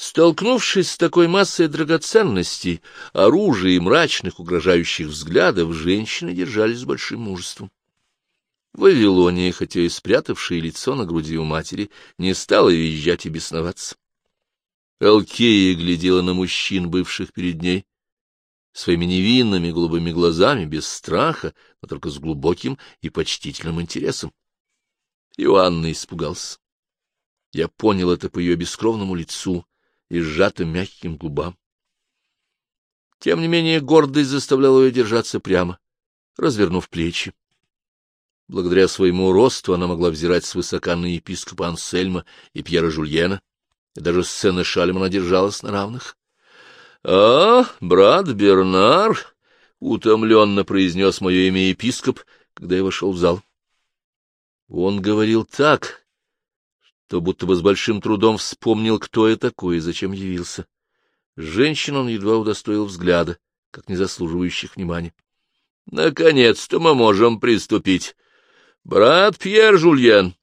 Столкнувшись с такой массой драгоценностей, оружия и мрачных угрожающих взглядов, женщины держались с большим мужеством. Вавилония, хотя и спрятавшая лицо на груди у матери, не стала визжать и бесноваться. Алкея глядела на мужчин, бывших перед ней, своими невинными голубыми глазами, без страха, но только с глубоким и почтительным интересом. Иоанна испугался. Я понял это по ее бескровному лицу, и сжатым мягким губам. Тем не менее гордость заставляла ее держаться прямо, развернув плечи. Благодаря своему росту она могла взирать свысока на епископа Ансельма и Пьера Жульена, и даже сцена Шальма держалась на равных. — А, брат Бернар! — утомленно произнес мое имя епископ, когда я вошел в зал. Он говорил так, то будто бы с большим трудом вспомнил, кто я такой и зачем явился. Женщин он едва удостоил взгляда, как не заслуживающих внимания. — Наконец-то мы можем приступить. — Брат Пьер Жульен.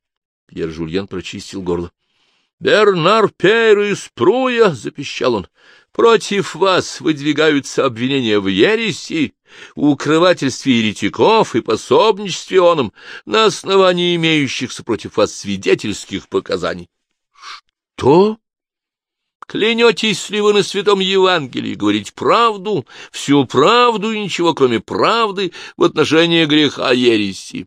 Пьер Жульен прочистил горло. — Бернар Пейр из Пруя, — запищал он, — против вас выдвигаются обвинения в ереси, укрывательстве еретиков и пособничестве оном на основании имеющихся против вас свидетельских показаний. — Что? Клянетесь ли вы на святом Евангелии говорить правду, всю правду и ничего, кроме правды, в отношении греха ереси?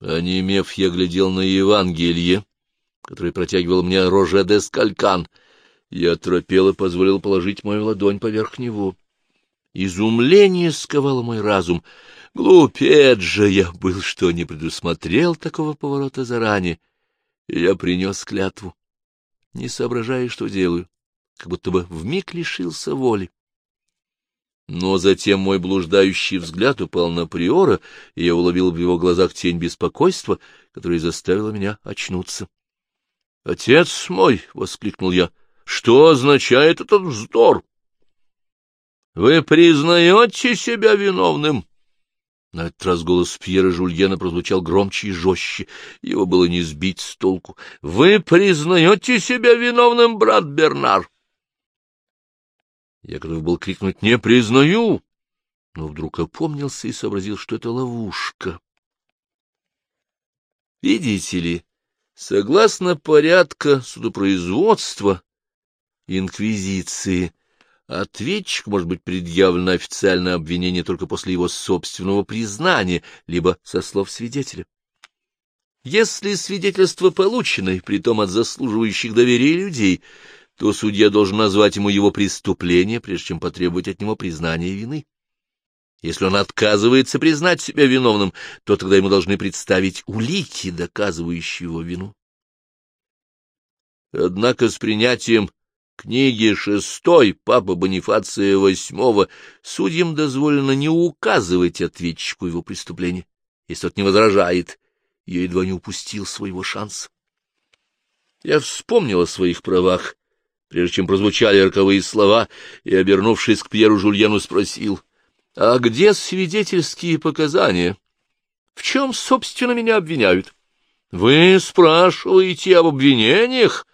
Онемев, я глядел на Евангелие, который протягивал мне Роже де Скалькан. Я торопел и позволил положить мою ладонь поверх него. Изумление сковало мой разум. Глупец же я был, что не предусмотрел такого поворота заранее. Я принес клятву, не соображая, что делаю, как будто бы вмиг лишился воли. Но затем мой блуждающий взгляд упал на приора, и я уловил в его глазах тень беспокойства, которая заставила меня очнуться. — Отец мой! — воскликнул я. — Что означает этот вздор? — Вы признаете себя виновным? На этот раз голос Пьера Жульена прозвучал громче и жестче. Его было не сбить с толку. — Вы признаете себя виновным, брат Бернар? Я готов был крикнуть «Не признаю!», но вдруг опомнился и сообразил, что это ловушка. Видите ли, согласно порядка судопроизводства инквизиции, ответчик может быть предъявлено официальное обвинение только после его собственного признания, либо со слов свидетеля. Если свидетельство получено, притом от заслуживающих доверия людей, то судья должен назвать ему его преступление, прежде чем потребовать от него признания вины. Если он отказывается признать себя виновным, то тогда ему должны представить улики, доказывающие его вину. Однако с принятием книги шестой Папа Бонифация восьмого судьям дозволено не указывать ответчику его преступления, если тот не возражает, я едва не упустил своего шанса. Я вспомнил о своих правах прежде чем прозвучали роковые слова, и, обернувшись к Пьеру Жульену, спросил, — А где свидетельские показания? В чем, собственно, меня обвиняют? Вы спрашиваете об обвинениях?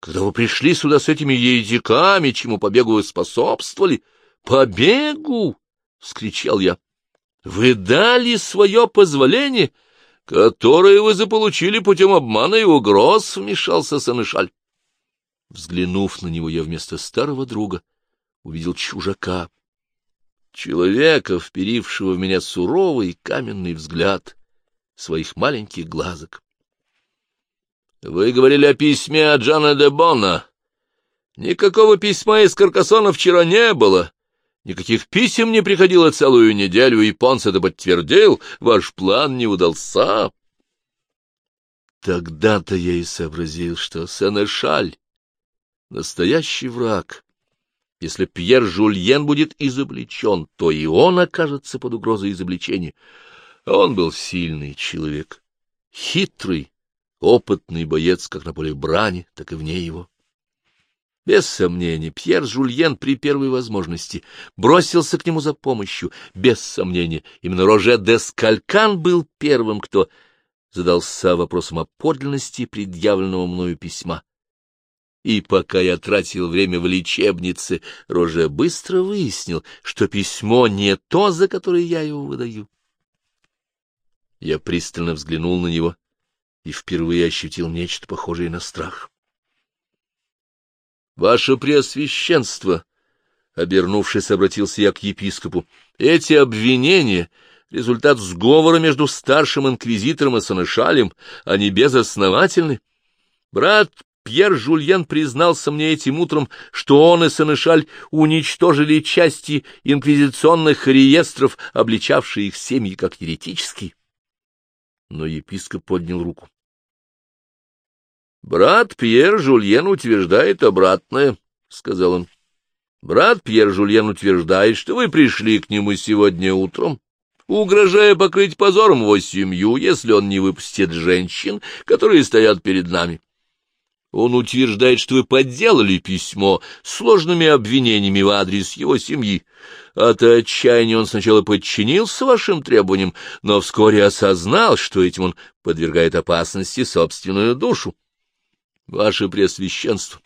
Когда вы пришли сюда с этими еретиками, чему побегу вы способствовали? Побегу! — вскричал я. — Вы дали свое позволение, которое вы заполучили путем обмана и угроз, — вмешался Санышаль. Взглянув на него, я вместо старого друга увидел чужака, человека, вперившего в меня суровый каменный взгляд своих маленьких глазок. — Вы говорили о письме от Джана де Бона. Никакого письма из Каркасона вчера не было. Никаких писем не приходило целую неделю, и Понс это подтвердил. Ваш план не удался. Тогда-то я и сообразил, что Сенешаль настоящий враг. Если Пьер Жульен будет изобличен, то и он окажется под угрозой изобличения. Он был сильный человек, хитрый, опытный боец как на поле брани, так и вне его. Без сомнения, Пьер Жульен при первой возможности бросился к нему за помощью. Без сомнения, именно Роже де Скалькан был первым, кто задался вопросом о подлинности предъявленного мною письма и пока я тратил время в лечебнице, Роже быстро выяснил, что письмо не то, за которое я его выдаю. Я пристально взглянул на него и впервые ощутил нечто похожее на страх. — Ваше Преосвященство! — обернувшись, обратился я к епископу. — Эти обвинения — результат сговора между старшим инквизитором и Санышалем, они безосновательны. Брат Пьер Жульен признался мне этим утром, что он и Санышаль уничтожили части инквизиционных реестров, обличавшие их семьи как еретические. Но епископ поднял руку. «Брат Пьер Жульен утверждает обратное», — сказал он. «Брат Пьер Жульен утверждает, что вы пришли к нему сегодня утром, угрожая покрыть позором его семью, если он не выпустит женщин, которые стоят перед нами. Он утверждает, что вы подделали письмо сложными обвинениями в адрес его семьи. От отчаяния он сначала подчинился вашим требованиям, но вскоре осознал, что этим он подвергает опасности собственную душу. Ваше Преосвященство,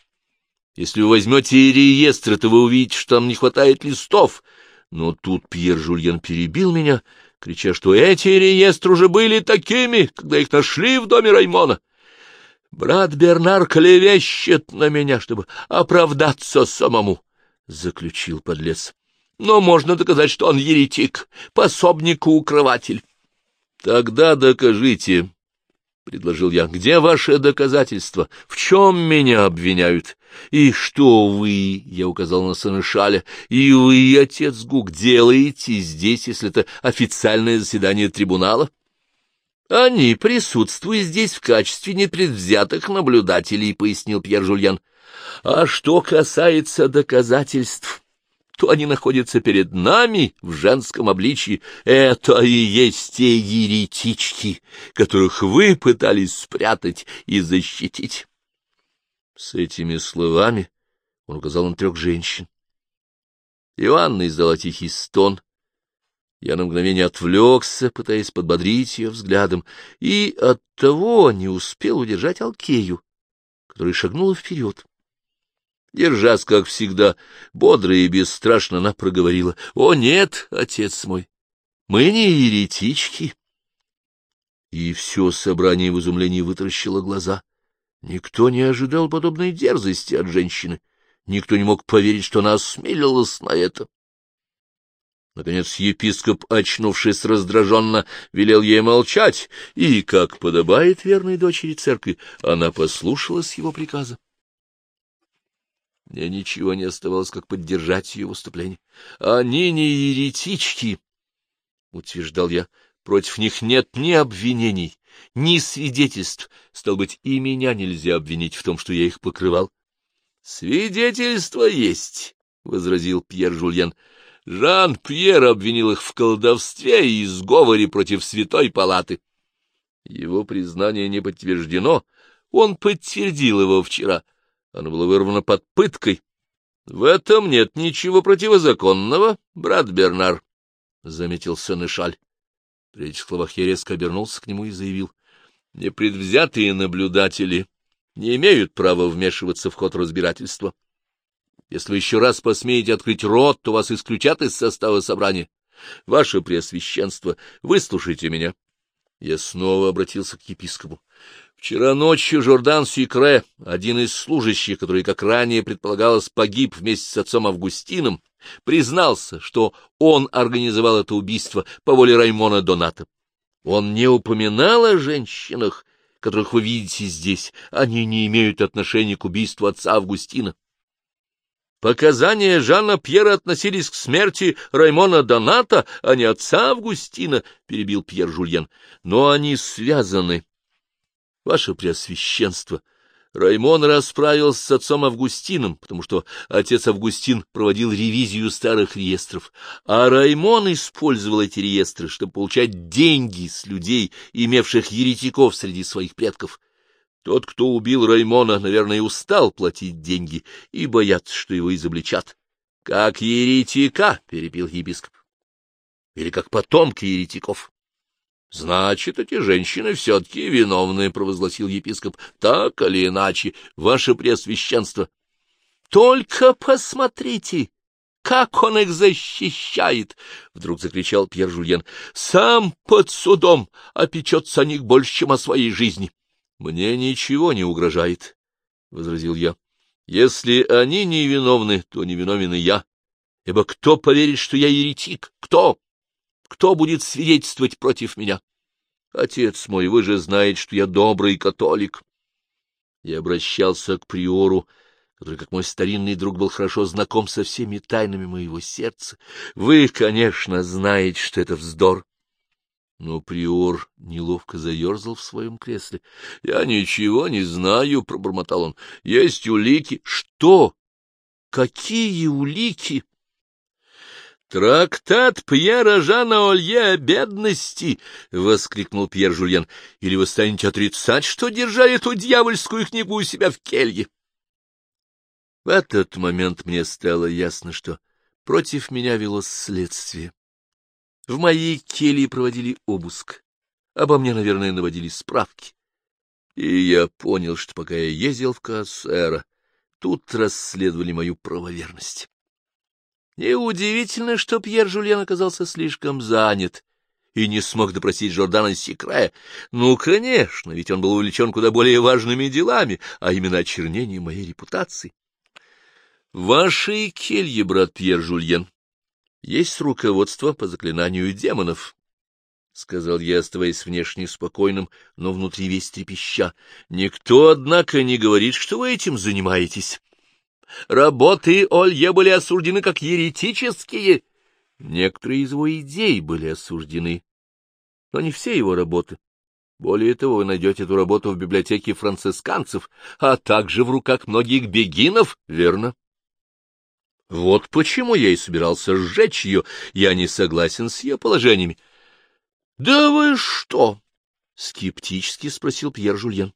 если вы возьмете реестр, то вы увидите, что там не хватает листов. Но тут Пьер Жульен перебил меня, крича, что эти реестры уже были такими, когда их нашли в доме Раймона. Брат Бернар клевещет на меня, чтобы оправдаться самому, — заключил подлец. Но можно доказать, что он еретик, пособник укрыватель. — Тогда докажите, — предложил я. — Где ваши доказательства? В чем меня обвиняют? И что вы, — я указал на Санышаля, — и вы, отец Гук, делаете здесь, если это официальное заседание трибунала? — они присутствуют здесь в качестве непредвзятых наблюдателей, — пояснил Пьер Жульян. А что касается доказательств, то они находятся перед нами в женском обличии. Это и есть те еретички, которых вы пытались спрятать и защитить. С этими словами он указал на трех женщин. Иоанна издала тихий стон, я на мгновение отвлекся, пытаясь подбодрить ее взглядом, и оттого не успел удержать Алкею, которая шагнула вперед. Держась, как всегда, бодро и бесстрашно, она проговорила. — О, нет, отец мой, мы не еретички. И все собрание в изумлении вытаращило глаза. Никто не ожидал подобной дерзости от женщины. Никто не мог поверить, что она осмелилась на это. Наконец епископ, очнувшись раздраженно, велел ей молчать, и, как подобает верной дочери церкви, она послушалась его приказа. Мне ничего не оставалось, как поддержать ее выступление. — Они не еретички, — утверждал я. — Против них нет ни обвинений, ни свидетельств. Стал быть, и меня нельзя обвинить в том, что я их покрывал. — Свидетельства есть, — возразил Пьер Жульен. Жан-Пьер обвинил их в колдовстве и сговоре против Святой Палаты. Его признание не подтверждено, он подтвердил его вчера. Оно было вырвано под пыткой. В этом нет ничего противозаконного, брат Бернар, — заметил Сенешаль. При этих словах я резко обернулся к нему и заявил. — Непредвзятые наблюдатели не имеют права вмешиваться в ход разбирательства. Если вы еще раз посмеете открыть рот, то вас исключат из состава собрания. Ваше Преосвященство, выслушайте меня. Я снова обратился к епископу. Вчера ночью Жордан Сикре, один из служащих, который, как ранее предполагалось, погиб вместе с отцом Августином, признался, что он организовал это убийство по воле Раймона Доната. Он не упоминал о женщинах, которых вы видите здесь. Они не имеют отношения к убийству отца Августина. Показания Жана Пьера относились к смерти Раймона Доната, а не отца Августина, — перебил Пьер Жульен. Но они связаны. Ваше Преосвященство, Раймон расправился с отцом Августином, потому что отец Августин проводил ревизию старых реестров, а Раймон использовал эти реестры, чтобы получать деньги с людей, имевших еретиков среди своих предков. Тот, кто убил Раймона, наверное, устал платить деньги и боятся, что его изобличат. — Как еретика, — перебил епископ. — Или как потомки еретиков. Значит, эти женщины все-таки виновны, — провозгласил епископ. — Так или иначе, ваше преосвященство. — Только посмотрите, как он их защищает! — вдруг закричал Пьер Жульен. — Сам под судом опечется о них больше, чем о своей жизни. — Мне ничего не угрожает, — возразил я. — Если они невиновны, то невиновен и я. Ибо кто поверит, что я еретик? Кто? Кто будет свидетельствовать против меня? Отец мой, вы же знаете, что я добрый католик. Я обращался к приору, который, как мой старинный друг, был хорошо знаком со всеми тайнами моего сердца. Вы, конечно, знаете, что это вздор. Но приор неловко заерзал в своем кресле. — Я ничего не знаю, — пробормотал он. — Есть улики. — Что? Какие улики? «Трактат Пьера Жана Олье о бедности!» — воскликнул Пьер Жульен. «Или вы станете отрицать, что держали эту дьявольскую книгу у себя в келье?» В этот момент мне стало ясно, что против меня велось следствие. В моей келье проводили обыск. Обо мне, наверное, наводили справки. И я понял, что пока я ездил в Кассера, тут расследовали мою правоверность. Неудивительно, что Пьер Жульен оказался слишком занят и не смог допросить Жордана Секре. Ну, конечно, ведь он был увлечен куда более важными делами, а именно очернением моей репутации. — В вашей келье, брат Пьер Жульен, есть руководство по заклинанию демонов, — сказал я, оставаясь внешне спокойным, но внутри весь трепеща. — Никто, однако, не говорит, что вы этим занимаетесь. Работы Олье были осуждены как еретические. Некоторые из его идей были осуждены, но не все его работы. Более того, вы найдете эту работу в библиотеке францисканцев, а также в руках многих бегинов, верно? Вот почему я и собирался сжечь ее, я не согласен с ее положениями. — Да вы что? — скептически спросил Пьер Жульен.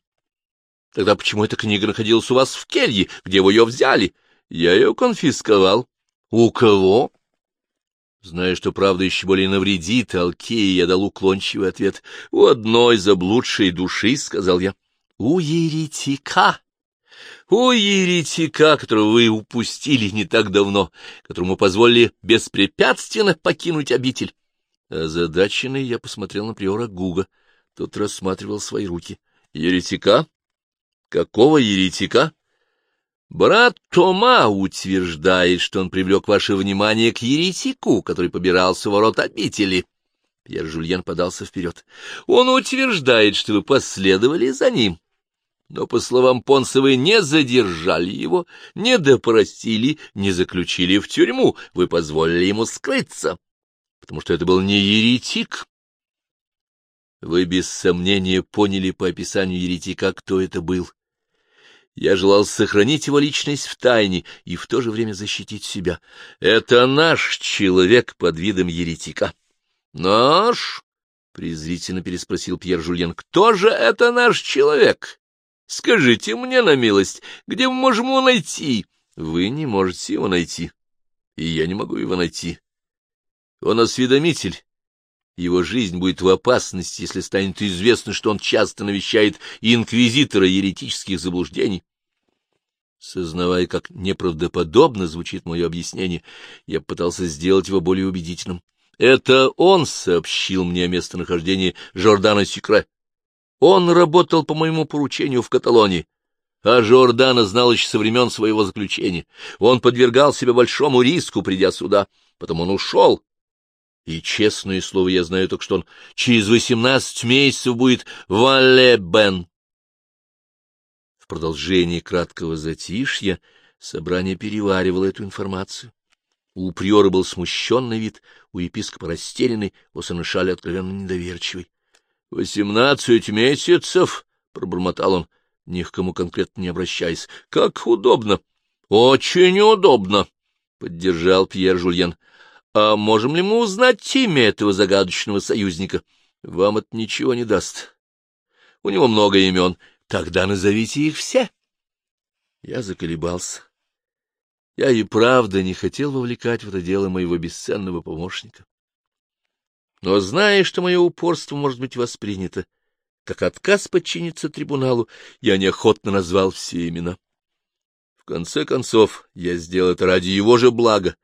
Тогда почему эта книга находилась у вас в келье? Где вы ее взяли? Я ее конфисковал. У кого? Зная, что правда еще более навредит Алкея, я дал уклончивый ответ. У одной заблудшей души, — сказал я. У еретика. У еретика, которого вы упустили не так давно, которому позволили беспрепятственно покинуть обитель. Озадаченный я посмотрел на приора Гуга. Тот рассматривал свои руки. — Еретика? Какого еретика? Брат Тома утверждает, что он привлек ваше внимание к еретику, который побирался в ворот обители. Пьер Жульен подался вперед. Он утверждает, что вы последовали за ним. Но, по словам Понса, вы не задержали его, не допросили, не заключили в тюрьму, вы позволили ему скрыться, потому что это был не еретик. Вы без сомнения поняли по описанию еретика, кто это был. Я желал сохранить его личность в тайне и в то же время защитить себя. Это наш человек под видом еретика. Наш? презрительно переспросил Пьер Жульен. Кто же это наш человек? Скажите мне на милость, где мы можем его найти? Вы не можете его найти, и я не могу его найти. Он осведомитель. Его жизнь будет в опасности, если станет известно, что он часто навещает инквизитора еретических заблуждений. Сознавая, как неправдоподобно звучит мое объяснение, я пытался сделать его более убедительным. Это он сообщил мне о местонахождении Жордана Секре. Он работал по моему поручению в Каталонии, а Жордана знал еще со времен своего заключения. Он подвергал себя большому риску, придя сюда, потом он ушел. И, честное слово, я знаю только, что он через восемнадцать месяцев будет в Алле-Бен. В продолжении краткого затишья собрание переваривало эту информацию. У приора был смущенный вид, у епископа растерянный, у Санышаля откровенно недоверчивый. — Восемнадцать месяцев! — пробормотал он, ни к кому конкретно не обращаясь. — Как удобно! — Очень удобно! — поддержал Пьер Жульен. — А можем ли мы узнать имя этого загадочного союзника? Вам это ничего не даст. У него много имен. Тогда назовите их все. Я заколебался. Я и правда не хотел вовлекать в это дело моего бесценного помощника. Но, зная, что мое упорство может быть воспринято, как отказ подчиниться трибуналу, я неохотно назвал все имена. В конце концов, я сделал это ради его же блага.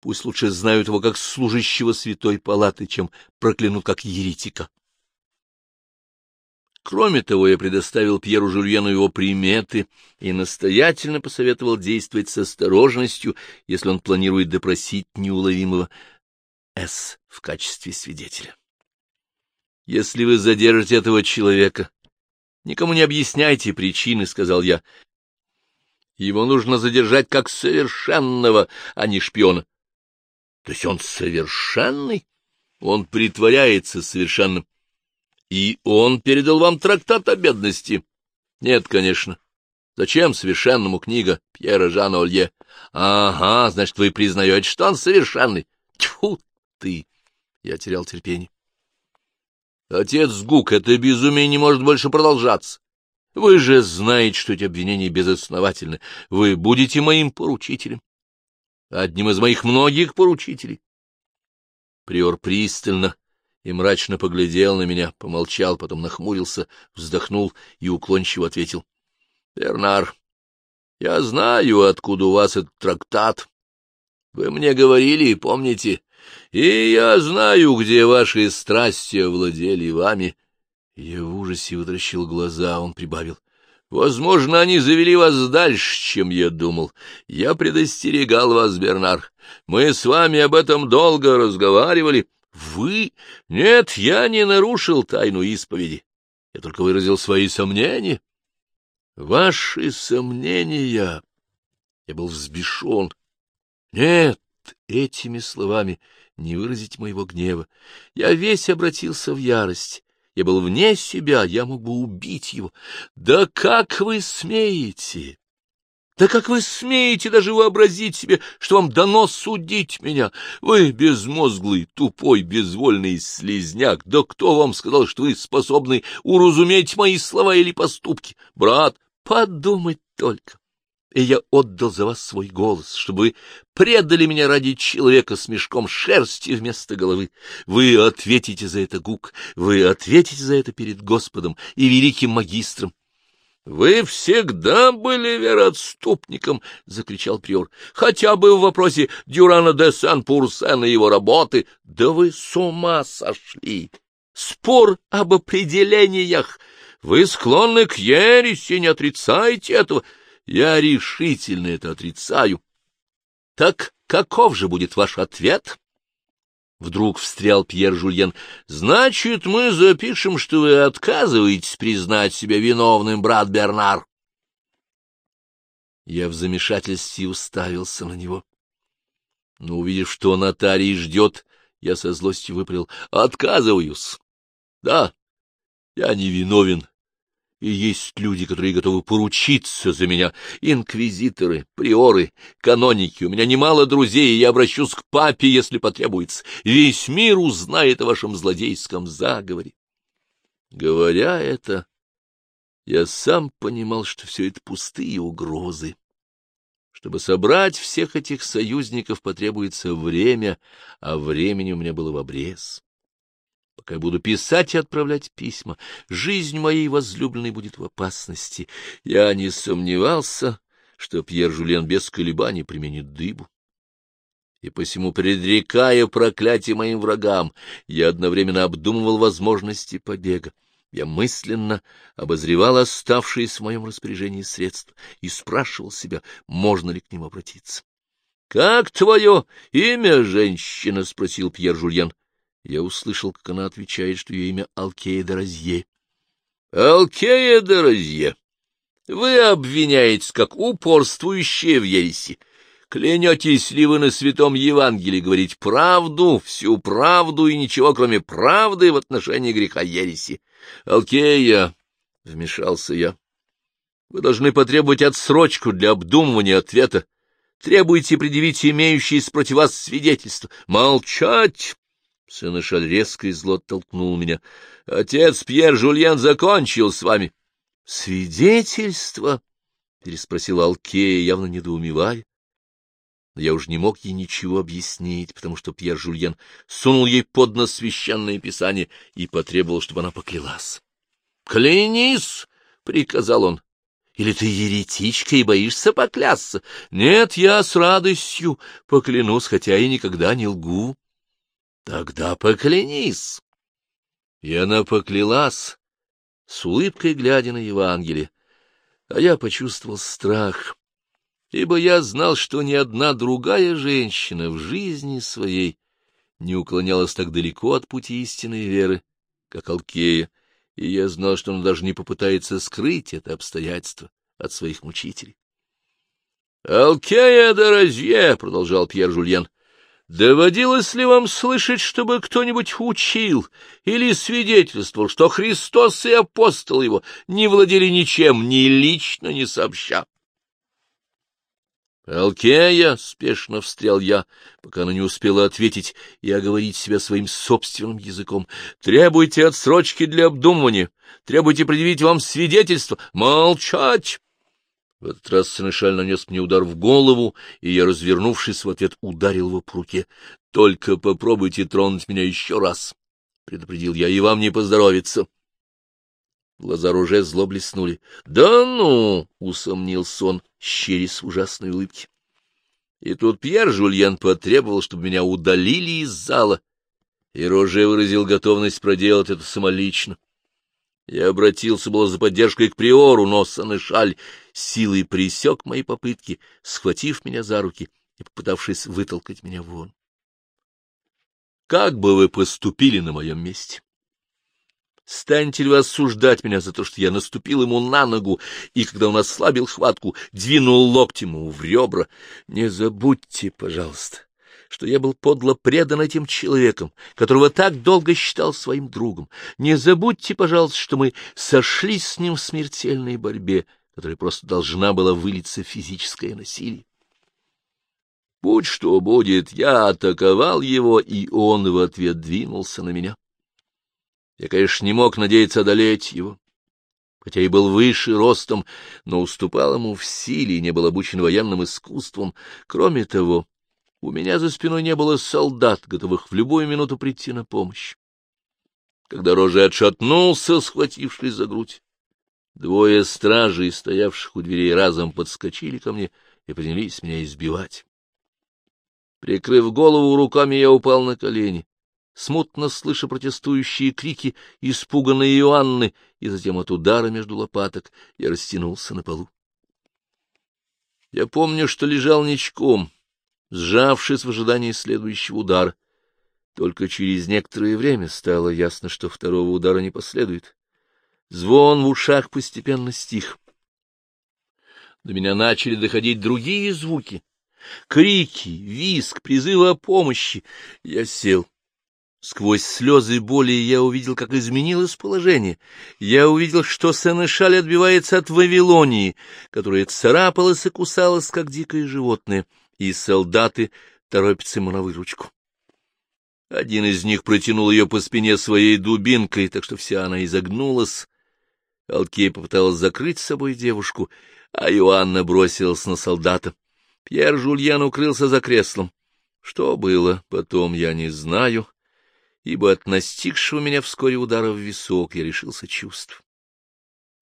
Пусть лучше знают его как служащего святой палаты, чем проклянут как еретика. Кроме того, я предоставил Пьеру Жульену его приметы и настоятельно посоветовал действовать с осторожностью, если он планирует допросить неуловимого С в качестве свидетеля. Если вы задержите этого человека, никому не объясняйте причины, — сказал я. Его нужно задержать как совершенного, а не шпиона. То есть он совершенный? Он притворяется совершенным. И он передал вам трактат о бедности? Нет, конечно. Зачем совершенному книга Пьера Жана Олье? Ага, значит, вы признаете, что он совершенный. Тьфу ты! Я терял терпение. Отец Гук, это безумие не может больше продолжаться. Вы же знаете, что эти обвинения безосновательны. Вы будете моим поручителем. Одним из моих многих поручителей. Приор пристально и мрачно поглядел на меня, помолчал, потом нахмурился, вздохнул и уклончиво ответил. — Бернар, я знаю, откуда у вас этот трактат. Вы мне говорили, помните, и я знаю, где ваши страсти овладели вами. Я в ужасе вытращил глаза, он прибавил. Возможно, они завели вас дальше, чем я думал. Я предостерегал вас, Бернар. Мы с вами об этом долго разговаривали. Вы? Нет, я не нарушил тайну исповеди. Я только выразил свои сомнения. Ваши сомнения. Я был взбешен. Нет, этими словами не выразить моего гнева. Я весь обратился в ярость. Я был вне себя, я мог бы убить его. Да как вы смеете? Да как вы смеете даже вообразить себе, что вам дано судить меня? Вы безмозглый, тупой, безвольный слезняк. Да кто вам сказал, что вы способны уразуметь мои слова или поступки? Брат, подумать только. И я отдал за вас свой голос, чтобы вы предали меня ради человека с мешком шерсти вместо головы. Вы ответите за это, Гук, вы ответите за это перед Господом и великим магистром. Вы всегда были вероотступником, — закричал приор, — хотя бы в вопросе Дюрана де Сан-Пурсена и его работы. Да вы с ума сошли! Спор об определениях! Вы склонны к ереси, не отрицайте этого. Я решительно это отрицаю. Так каков же будет ваш ответ? Вдруг встрял Пьер Жульен. — Значит, мы запишем, что вы отказываетесь признать себя виновным, брат Бернар. Я в замешательстве уставился на него. Но, увидев, что нотарий ждет, я со злостью выпалил. — Отказываюсь. Да, я не виновен и есть люди, которые готовы поручиться за меня. Инквизиторы, приоры, каноники. У меня немало друзей, и я обращусь к папе, если потребуется. Весь мир узнает о вашем злодейском заговоре. Говоря это, я сам понимал, что все это пустые угрозы. Чтобы собрать всех этих союзников, потребуется время, а времени у меня было в обрез. Пока я буду писать и отправлять письма, жизнь моей возлюбленной будет в опасности. Я не сомневался, что Пьер Жулен без колебаний применит дыбу. И посему, предрекая проклятие моим врагам, я одновременно обдумывал возможности побега. Я мысленно обозревал оставшиеся в моем распоряжении средства и спрашивал себя, можно ли к ним обратиться. — Как твое имя, женщина? — спросил Пьер Жульен. Я услышал, как она отвечает, что ее имя Алкея де Розье. — Алкея де Розье, вы обвиняетесь как упорствующие в ереси. Клянетесь ли вы на святом Евангелии говорить правду, всю правду и ничего, кроме правды в отношении греха ереси? Алкея, — вмешался я, — вы должны потребовать отсрочку для обдумывания ответа. Требуйте предъявить имеющиеся против вас свидетельства. Молчать! Сенешаль резко и зло толкнул меня. — Отец Пьер Жульен закончил с вами. — Свидетельство? — переспросил Алкея, явно недоумевая. но я уж не мог ей ничего объяснить, потому что Пьер Жульен сунул ей под нос священное писание и потребовал, чтобы она поклялась. — Клянись! — приказал он. — Или ты еретичка и боишься поклясться? Нет, я с радостью поклянусь, хотя и никогда не лгу. — Тогда поклянись! И она поклялась, с улыбкой глядя на Евангелие. А я почувствовал страх ибо я знал, что ни одна другая женщина в жизни своей не уклонялась так далеко от пути истинной веры, как Алкея, и я знал, что она даже не попытается скрыть это обстоятельство от своих мучителей. — Алкея де Розье, — продолжал Пьер Жульен, — доводилось ли вам слышать, чтобы кто-нибудь учил или свидетельствовал, что Христос и апостол его не владели ничем ни лично, ни сообща? «Алкея!» — спешно встрял я, пока она не успела ответить и оговорить себя своим собственным языком. «Требуйте отсрочки для обдумывания, требуйте предъявить вам свидетельство. Молчать!» В этот раз Сенешаль нанес мне удар в голову, и я, развернувшись в ответ, ударил его по руке. «Только попробуйте тронуть меня еще раз!» — предупредил я, — «и вам не поздоровится!» Глаза уже зло блеснули. — Да ну! — усомнился он, щерясь ужасной улыбке. И тут Пьер Жульен потребовал, чтобы меня удалили из зала, и Роже выразил готовность проделать это самолично. Я обратился было за поддержкой к приору, но Санышаль силой пресек мои попытки, схватив меня за руки и попытавшись вытолкать меня вон. Как бы вы поступили на моем месте? Станете ли вы осуждать меня за то, что я наступил ему на ногу, и, когда он ослабил хватку, двинул локтем ему в ребра? Не забудьте, пожалуйста, что я был подло предан этим человеком, которого так долго считал своим другом. Не забудьте, пожалуйста, что мы сошлись с ним в смертельной борьбе, которая просто должна была вылиться физическое насилие. Будь что будет, я атаковал его, и он в ответ двинулся на меня. Я, конечно, не мог надеяться одолеть его, хотя и был выше ростом, но уступал ему в силе и не был обучен военным искусством. Кроме того, у меня за спиной не было солдат, готовых в любую минуту прийти на помощь. Когда Рожи отшатнулся, схватившись за грудь, двое стражей, стоявших у дверей, разом подскочили ко мне и принялись меня избивать. Прикрыв голову руками, я упал на колени смутно слыша протестующие крики испуганной Иоанны, и затем от удара между лопаток я растянулся на полу. Я помню, что лежал ничком, сжавшись в ожидании следующего удара. Только через некоторое время стало ясно, что второго удара не последует. Звон в ушах постепенно стих. До меня начали доходить другие звуки. Крики, визг, призывы о помощи. Я сел. Сквозь слезы боли я увидел, как изменилось положение. Я увидел, что Сенешаль отбивается от Вавилонии, которая царапалась и кусалась, как дикое животное, и солдаты торопятся ему на выручку. Один из них протянул ее по спине своей дубинкой, так что вся она изогнулась. Алкей попыталась закрыть с собой девушку, а Иоанна бросилась на солдата. Пьер Жульян укрылся за креслом. Что было потом, я не знаю ибо от настигшего меня вскоре удара в висок я решился чувств.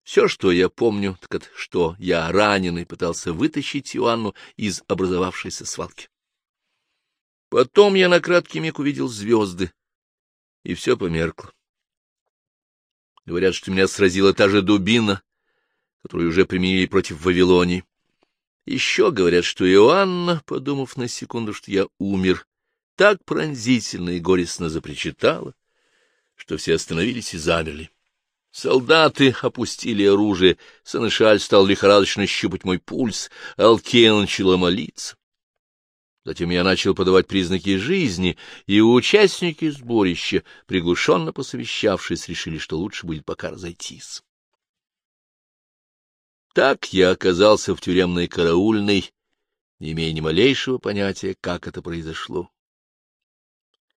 Все, что я помню, так это, что я раненый пытался вытащить Иоанну из образовавшейся свалки. Потом я на краткий миг увидел звезды, и все померкло. Говорят, что меня сразила та же дубина, которую уже применили против Вавилонии. Еще говорят, что Иоанна, подумав на секунду, что я умер, так пронзительно и горестно запричитала, что все остановились и замерли. Солдаты опустили оружие, Санышаль стал лихорадочно щупать мой пульс, Алкея начала молиться. Затем я начал подавать признаки жизни, и участники сборища, приглушенно посовещавшись, решили, что лучше будет пока разойтись. Так я оказался в тюремной караульной, не имея ни малейшего понятия, как это произошло.